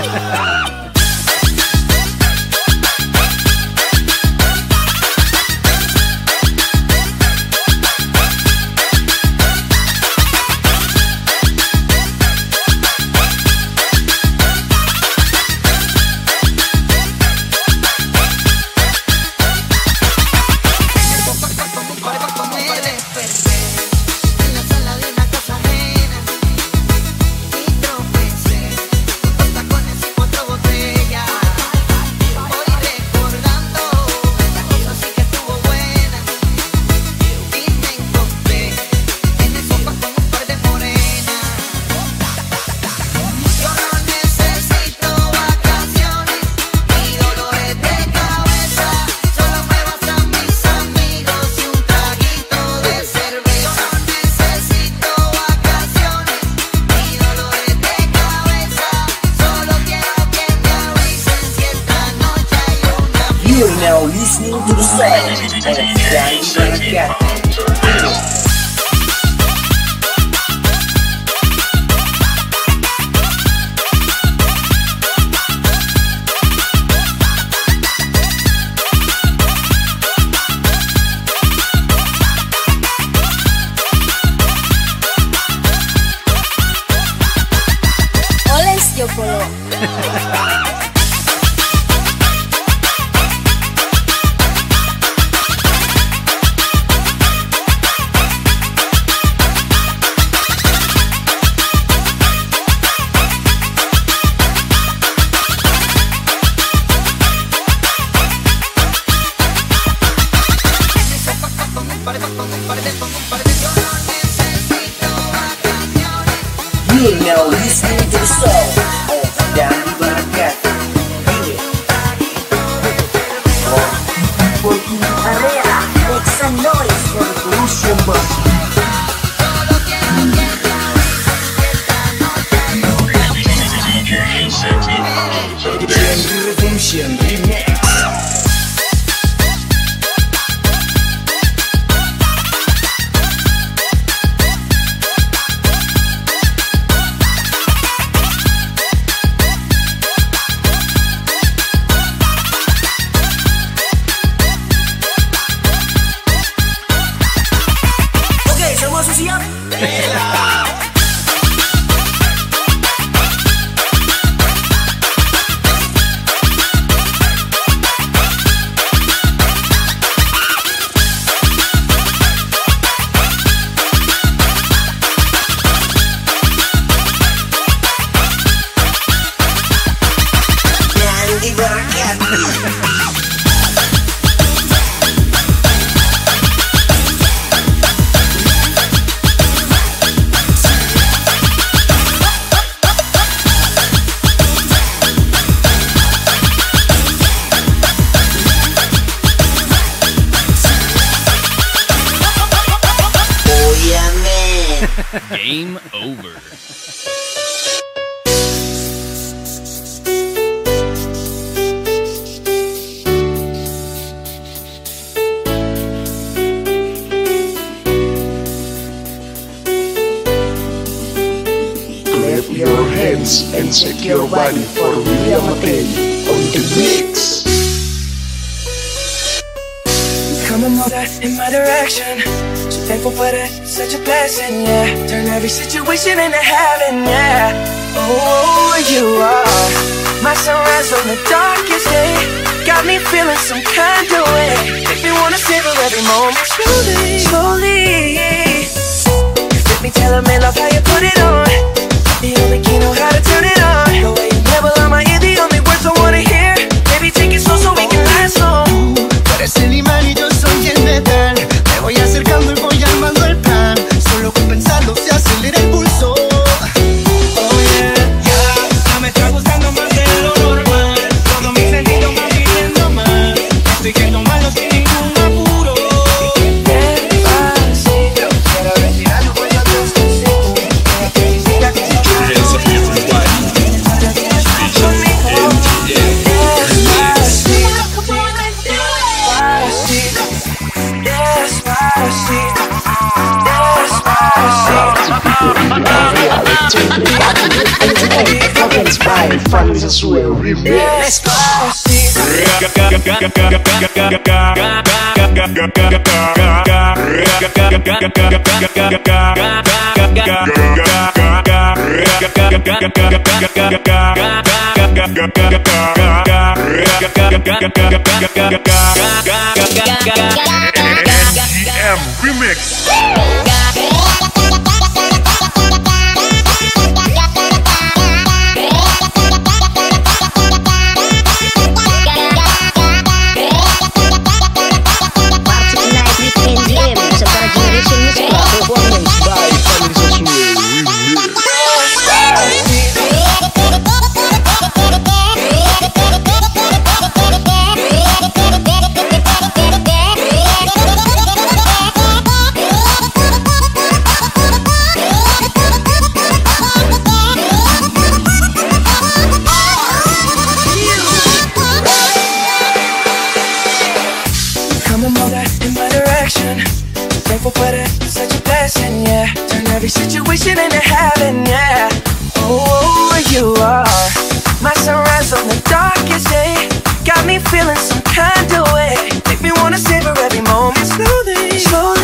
Polo. Eu now né? listening to the sound of You know he's. Game over. your hands and shake your body for William Matei on the mix. Come on, mother, in my direction. Thankful for that, such a blessing, yeah. Turn every situation into heaven, yeah. Oh, you are my sunrise on the darkest day. Got me feeling some kind of way. If me wanna savor every moment slowly, slowly. Alfans Azul Remix. SGM Remix. all that in my direction. I'm thankful for that, such a blessing, yeah. Turn every situation into heaven, yeah. Oh, you are my sunrise on the darkest day. Got me feeling some kind of way. Make me wanna savor every moment slowly, slowly.